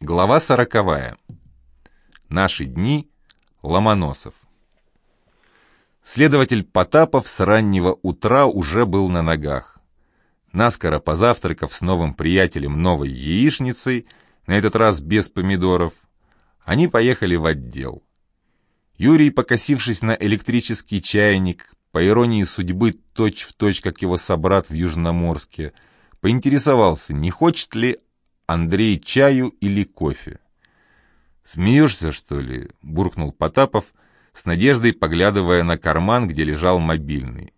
Глава сороковая. Наши дни. Ломоносов. Следователь Потапов с раннего утра уже был на ногах. Наскоро позавтракав с новым приятелем новой яичницей, на этот раз без помидоров, они поехали в отдел. Юрий, покосившись на электрический чайник, по иронии судьбы точь-в-точь, точь, как его собрат в Южноморске, поинтересовался, не хочет ли Андрей чаю или кофе. «Смеешься, что ли?» — буркнул Потапов, с надеждой поглядывая на карман, где лежал мобильный.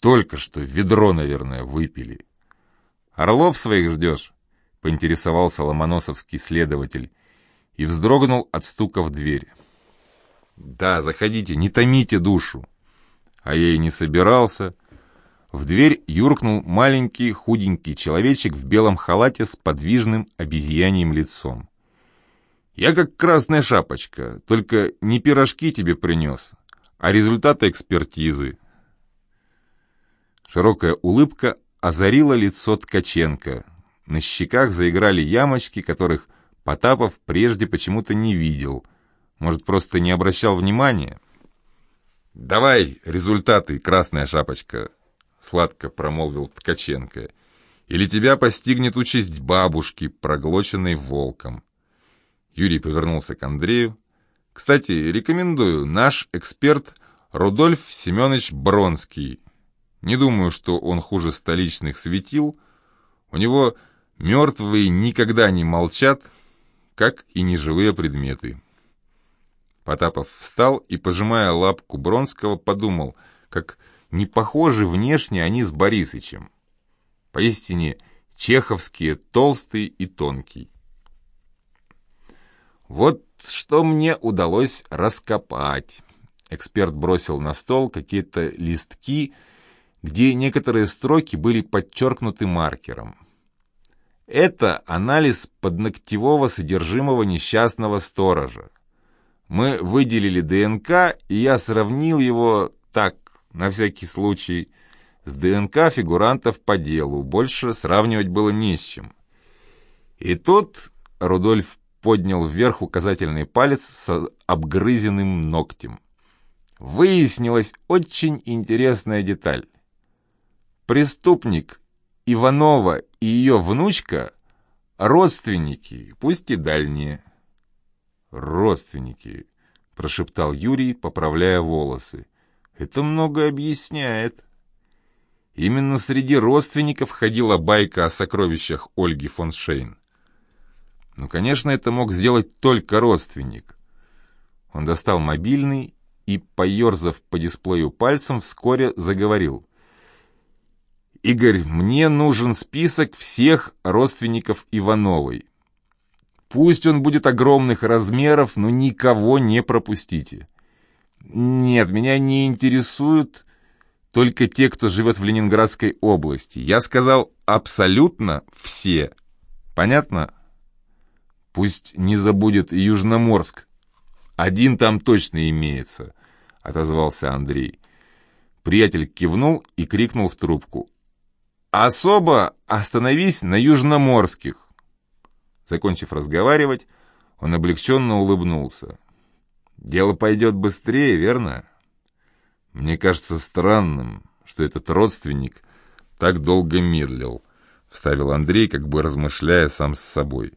«Только что ведро, наверное, выпили». «Орлов своих ждешь?» — поинтересовался ломоносовский следователь и вздрогнул от стука в дверь. «Да, заходите, не томите душу». А я и не собирался. В дверь юркнул маленький худенький человечек в белом халате с подвижным обезьяньим лицом. «Я как красная шапочка, только не пирожки тебе принес, а результаты экспертизы». Широкая улыбка озарила лицо Ткаченко. На щеках заиграли ямочки, которых Потапов прежде почему-то не видел. Может, просто не обращал внимания? «Давай результаты, красная шапочка», — сладко промолвил Ткаченко. «Или тебя постигнет участь бабушки, проглоченной волком». Юрий повернулся к Андрею. «Кстати, рекомендую, наш эксперт Рудольф Семенович Бронский. Не думаю, что он хуже столичных светил. У него мертвые никогда не молчат, как и неживые предметы». Потапов встал и, пожимая лапку Бронского, подумал, как не похожи внешне они с Борисычем. Поистине, чеховские толстый и тонкий. Вот что мне удалось раскопать. Эксперт бросил на стол какие-то листки, где некоторые строки были подчеркнуты маркером. Это анализ подногтевого содержимого несчастного сторожа. Мы выделили ДНК, и я сравнил его так, на всякий случай, с ДНК фигурантов по делу. Больше сравнивать было не с чем. И тут Рудольф поднял вверх указательный палец с обгрызенным ногтем. Выяснилась очень интересная деталь. Преступник Иванова и ее внучка — родственники, пусть и дальние. «Родственники», — прошептал Юрий, поправляя волосы. Это много объясняет. Именно среди родственников ходила байка о сокровищах Ольги фон Шейн. Ну, конечно, это мог сделать только родственник. Он достал мобильный и, поерзав по дисплею пальцем, вскоре заговорил. «Игорь, мне нужен список всех родственников Ивановой. Пусть он будет огромных размеров, но никого не пропустите. Нет, меня не интересуют только те, кто живет в Ленинградской области. Я сказал абсолютно все. Понятно? Пусть не забудет Южноморск. Один там точно имеется, отозвался Андрей. Приятель кивнул и крикнул в трубку. «Особо остановись на Южноморских!» Закончив разговаривать, он облегченно улыбнулся. Дело пойдет быстрее, верно? Мне кажется странным, что этот родственник так долго медлил, вставил Андрей, как бы размышляя сам с собой.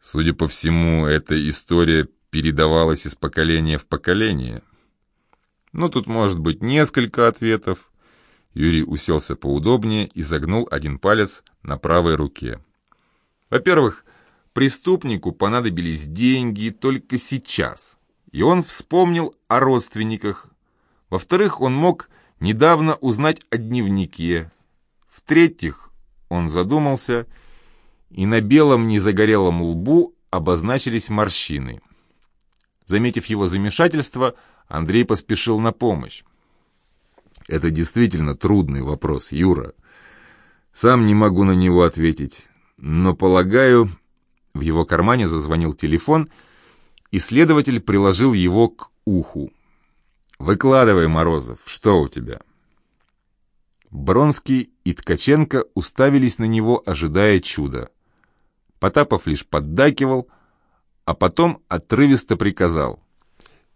Судя по всему, эта история передавалась из поколения в поколение. Ну, тут может быть несколько ответов. Юрий уселся поудобнее и загнул один палец на правой руке. Во-первых, преступнику понадобились деньги только сейчас и он вспомнил о родственниках. Во-вторых, он мог недавно узнать о дневнике. В-третьих, он задумался, и на белом незагорелом лбу обозначились морщины. Заметив его замешательство, Андрей поспешил на помощь. «Это действительно трудный вопрос, Юра. Сам не могу на него ответить, но, полагаю...» В его кармане зазвонил телефон — Исследователь приложил его к уху. «Выкладывай, Морозов, что у тебя?» Бронский и Ткаченко уставились на него, ожидая чуда. Потапов лишь поддакивал, а потом отрывисто приказал.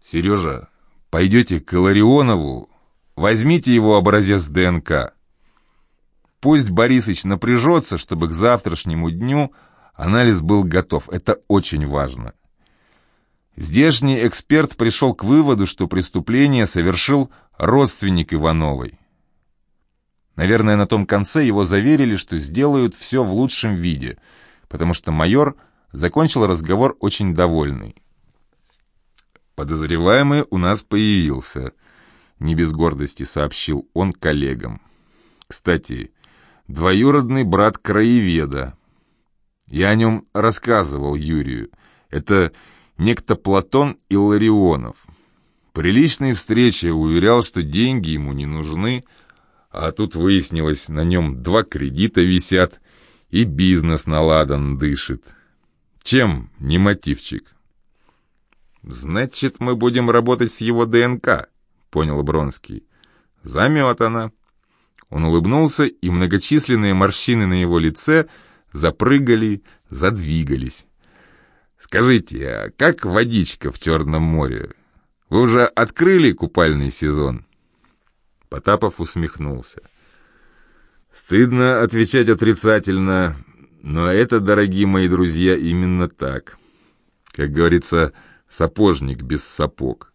«Сережа, пойдете к Иларионову, возьмите его образец ДНК. Пусть Борисыч напряжется, чтобы к завтрашнему дню анализ был готов. Это очень важно». Здешний эксперт пришел к выводу, что преступление совершил родственник Ивановой. Наверное, на том конце его заверили, что сделают все в лучшем виде, потому что майор закончил разговор очень довольный. «Подозреваемый у нас появился», — не без гордости сообщил он коллегам. «Кстати, двоюродный брат краеведа. Я о нем рассказывал Юрию. Это некто Платон Илларионов. При личной уверял, что деньги ему не нужны, а тут выяснилось, на нем два кредита висят и бизнес наладан дышит. Чем не мотивчик? «Значит, мы будем работать с его ДНК», — понял Бронский. «Заметано». Он улыбнулся, и многочисленные морщины на его лице запрыгали, задвигались. «Скажите, а как водичка в Черном море? Вы уже открыли купальный сезон?» Потапов усмехнулся. «Стыдно отвечать отрицательно, но это, дорогие мои друзья, именно так. Как говорится, сапожник без сапог.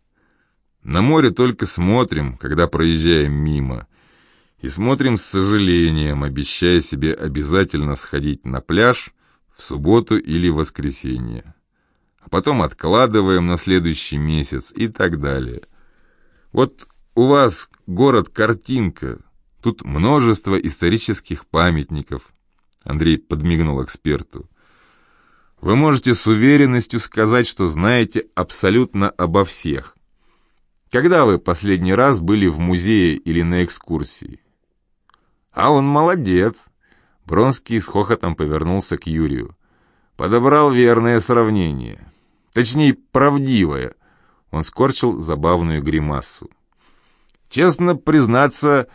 На море только смотрим, когда проезжаем мимо, и смотрим с сожалением, обещая себе обязательно сходить на пляж в субботу или воскресенье потом откладываем на следующий месяц и так далее. Вот у вас город-картинка, тут множество исторических памятников. Андрей подмигнул эксперту. Вы можете с уверенностью сказать, что знаете абсолютно обо всех. Когда вы последний раз были в музее или на экскурсии? А он молодец. Бронский с хохотом повернулся к Юрию. Подобрал верное сравнение. Точнее, правдивое. Он скорчил забавную гримасу. Честно признаться,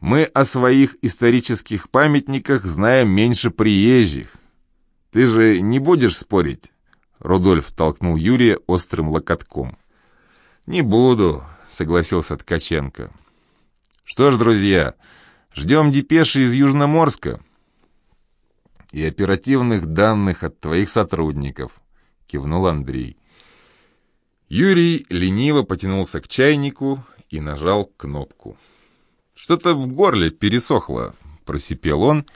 мы о своих исторических памятниках знаем меньше приезжих. Ты же не будешь спорить? Рудольф толкнул Юрия острым локотком. «Не буду», — согласился Ткаченко. «Что ж, друзья, ждем депеши из Южноморска и оперативных данных от твоих сотрудников. — кивнул Андрей. Юрий лениво потянулся к чайнику и нажал кнопку. «Что-то в горле пересохло», — просипел он,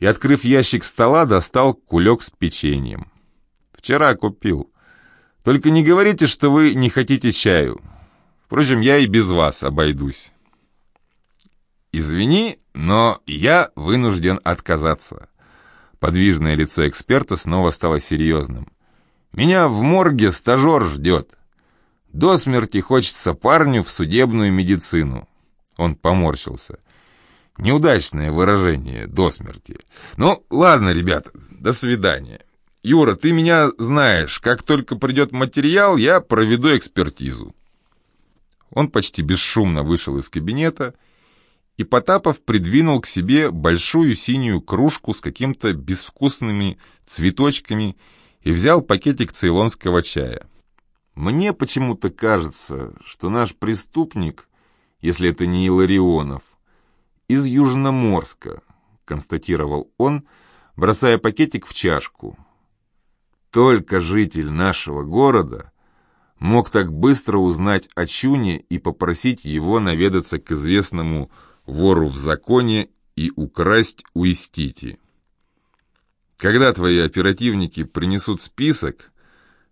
и, открыв ящик стола, достал кулек с печеньем. «Вчера купил. Только не говорите, что вы не хотите чаю. Впрочем, я и без вас обойдусь». «Извини, но я вынужден отказаться». Подвижное лицо эксперта снова стало серьезным. Меня в морге стажер ждет. До смерти хочется парню в судебную медицину. Он поморщился. Неудачное выражение «до смерти». Ну, ладно, ребята, до свидания. Юра, ты меня знаешь. Как только придет материал, я проведу экспертизу. Он почти бесшумно вышел из кабинета, и Потапов придвинул к себе большую синюю кружку с каким-то безвкусными цветочками и взял пакетик цейлонского чая. Мне почему-то кажется, что наш преступник, если это не Иларионов, из Южноморска, констатировал он, бросая пакетик в чашку. Только житель нашего города мог так быстро узнать о Чуне и попросить его наведаться к известному вору в законе и украсть у Истити. Когда твои оперативники принесут список,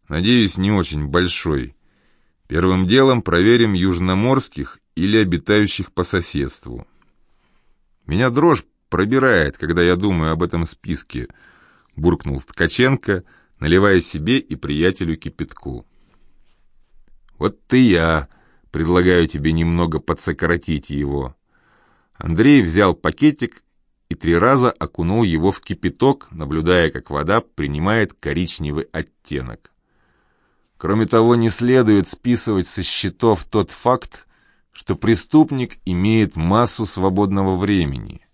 надеюсь, не очень большой, первым делом проверим южноморских или обитающих по соседству. Меня дрожь пробирает, когда я думаю об этом списке, буркнул Ткаченко, наливая себе и приятелю кипятку. Вот ты я предлагаю тебе немного подсократить его. Андрей взял пакетик и три раза окунул его в кипяток, наблюдая, как вода принимает коричневый оттенок. Кроме того, не следует списывать со счетов тот факт, что преступник имеет массу свободного времени.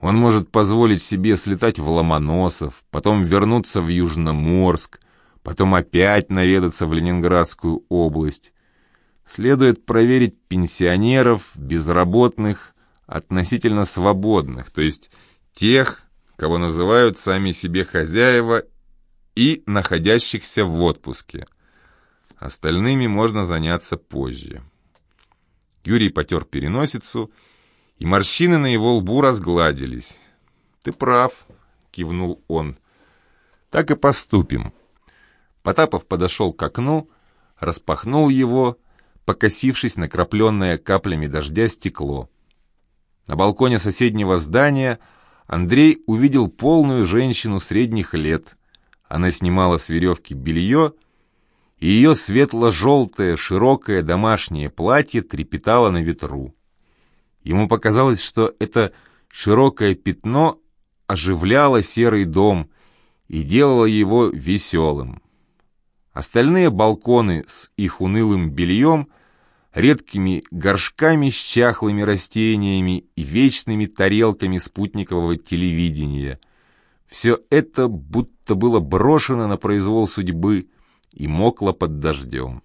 Он может позволить себе слетать в Ломоносов, потом вернуться в Южноморск, потом опять наведаться в Ленинградскую область. Следует проверить пенсионеров, безработных, относительно свободных, то есть тех, кого называют сами себе хозяева и находящихся в отпуске. Остальными можно заняться позже. Юрий потер переносицу, и морщины на его лбу разгладились. «Ты прав», — кивнул он. «Так и поступим». Потапов подошел к окну, распахнул его, покосившись на крапленное каплями дождя стекло. На балконе соседнего здания Андрей увидел полную женщину средних лет. Она снимала с веревки белье, и ее светло-желтое широкое домашнее платье трепетало на ветру. Ему показалось, что это широкое пятно оживляло серый дом и делало его веселым. Остальные балконы с их унылым бельем редкими горшками с чахлыми растениями и вечными тарелками спутникового телевидения. Все это будто было брошено на произвол судьбы и мокло под дождем.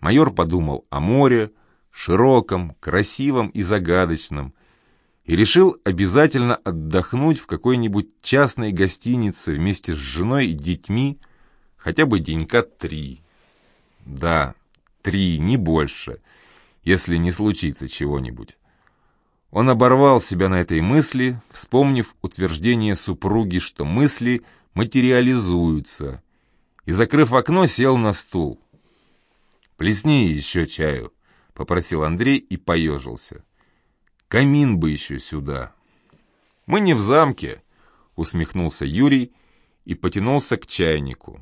Майор подумал о море, широком, красивом и загадочном, и решил обязательно отдохнуть в какой-нибудь частной гостинице вместе с женой и детьми хотя бы денька три. Да, три, не больше, если не случится чего-нибудь. Он оборвал себя на этой мысли, вспомнив утверждение супруги, что мысли материализуются, и, закрыв окно, сел на стул. «Плесни еще чаю», — попросил Андрей и поежился. «Камин бы еще сюда». «Мы не в замке», — усмехнулся Юрий и потянулся к чайнику.